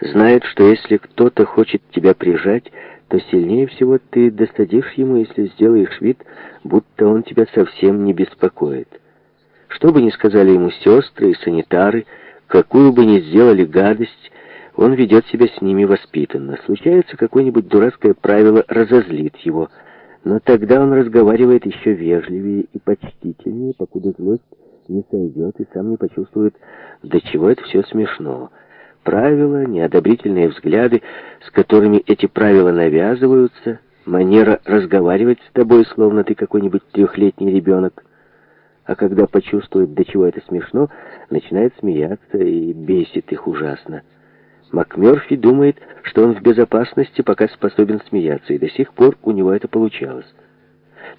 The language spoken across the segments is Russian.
знает, что если кто-то хочет тебя прижать, то сильнее всего ты досадишь ему, если сделаешь вид, будто он тебя совсем не беспокоит. Что бы ни сказали ему сестры и санитары, какую бы ни сделали гадость, он ведет себя с ними воспитанно. Случается какое-нибудь дурацкое правило, разозлит его, но тогда он разговаривает еще вежливее и почтительнее, покуда злость не сойдет и сам не почувствует, до чего это все смешно правила, неодобрительные взгляды, с которыми эти правила навязываются, манера разговаривать с тобой, словно ты какой-нибудь трехлетний ребенок. А когда почувствует, до чего это смешно, начинает смеяться и бесит их ужасно. МакМёрфи думает, что он в безопасности, пока способен смеяться, и до сих пор у него это получалось.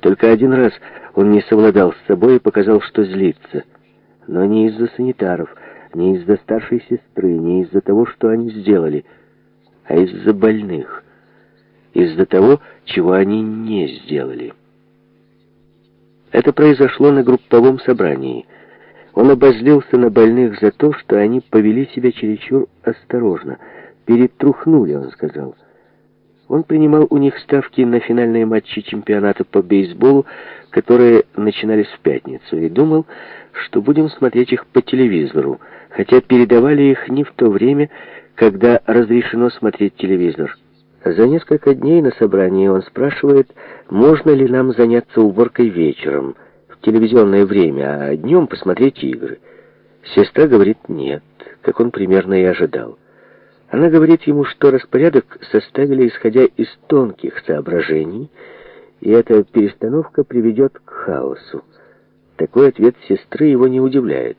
Только один раз он не совладал с собой и показал, что злится. Но не из-за санитаров — не из-за старшей сестры, не из-за того, что они сделали, а из-за больных, из-за того, чего они не сделали. Это произошло на групповом собрании. Он обозлился на больных за то, что они повели себя чересчур осторожно. «Перетрухнули», он сказал, — он принимал у них ставки на финальные матчи чемпионата по бейсболу, которые начинались в пятницу, и думал, что будем смотреть их по телевизору, хотя передавали их не в то время, когда разрешено смотреть телевизор. За несколько дней на собрании он спрашивает, можно ли нам заняться уборкой вечером, в телевизионное время, а днем посмотреть игры. Сестра говорит «нет», как он примерно и ожидал. Она говорит ему, что распорядок составили, исходя из тонких соображений, и эта перестановка приведет к хаосу. Такой ответ сестры его не удивляет.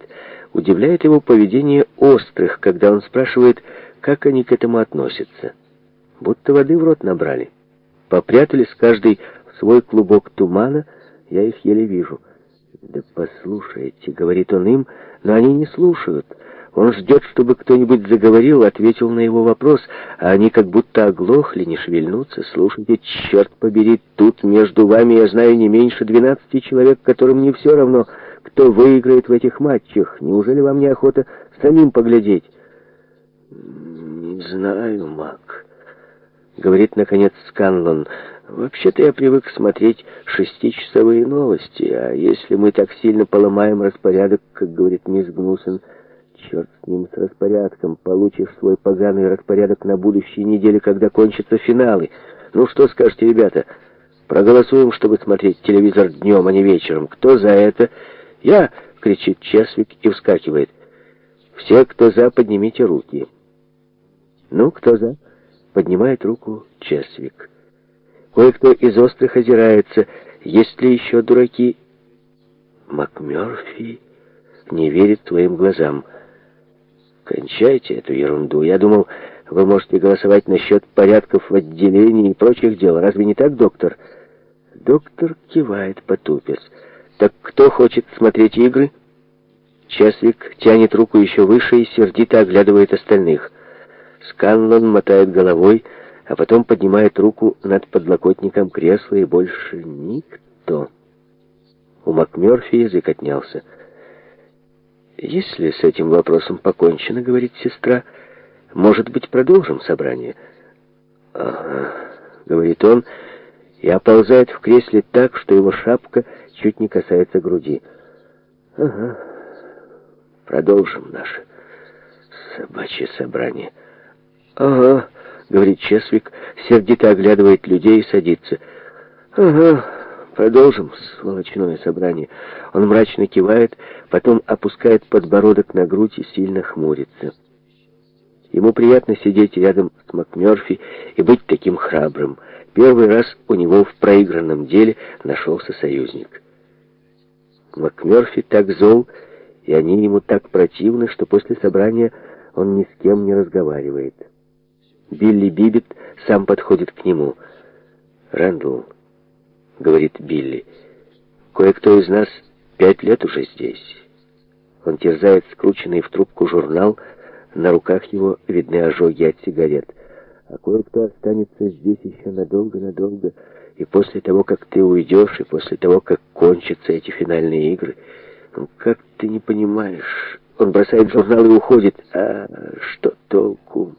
Удивляет его поведение острых, когда он спрашивает, как они к этому относятся. Будто воды в рот набрали. Попрятались каждый в свой клубок тумана, я их еле вижу. «Да послушайте», — говорит он им, — «но они не слушают. Он ждет, чтобы кто-нибудь заговорил, ответил на его вопрос, а они как будто оглохли, не шевельнутся. Слушайте, черт побери, тут между вами, я знаю, не меньше двенадцати человек, которым не все равно, кто выиграет в этих матчах. Неужели вам не охота самим поглядеть? Не знаю, Мак, говорит, наконец, Сканлон. Вообще-то я привык смотреть шестичасовые новости, а если мы так сильно поломаем распорядок, как говорит мисс Гнусен, Черт с ним, с распорядком. Получишь свой поганый распорядок на будущей неделе, когда кончатся финалы. Ну что скажете, ребята? Проголосуем, чтобы смотреть телевизор днем, а не вечером. Кто за это? Я, кричит Чесвик и вскакивает. Все, кто за, поднимите руки. Ну, кто за? Поднимает руку Чесвик. Кое-кто из острых озирается. Есть ли еще дураки? МакМёрфи не верит своим глазам. Кончайте эту ерунду. Я думал, вы можете голосовать насчет порядков в отделении и прочих дел. Разве не так, доктор? Доктор кивает, потупец. Так кто хочет смотреть игры? Чесвик тянет руку еще выше и сердито оглядывает остальных. Сканлон мотает головой, а потом поднимает руку над подлокотником кресла, и больше никто. У МакМёрфи язык отнялся. «Если с этим вопросом покончено, — говорит сестра, — может быть, продолжим собрание?» «Ага», — говорит он, и оползает в кресле так, что его шапка чуть не касается груди. «Ага, продолжим наше собачье собрание». «Ага», — говорит Чесвик, сердито оглядывает людей и садится. «Ага». Продолжим сволочное собрание. Он мрачно кивает, потом опускает подбородок на грудь и сильно хмурится. Ему приятно сидеть рядом с МакМёрфи и быть таким храбрым. Первый раз у него в проигранном деле нашелся союзник. МакМёрфи так зол, и они ему так противны, что после собрания он ни с кем не разговаривает. Билли Бибит сам подходит к нему. «Рэндалл, — говорит Билли. «Кое-кто из нас пять лет уже здесь». Он терзает скрученный в трубку журнал, на руках его видны ожоги от сигарет. «А кое-кто останется здесь еще надолго-надолго, и после того, как ты уйдешь, и после того, как кончатся эти финальные игры, ну, как ты не понимаешь...» Он бросает журнал и уходит. «А что толку?»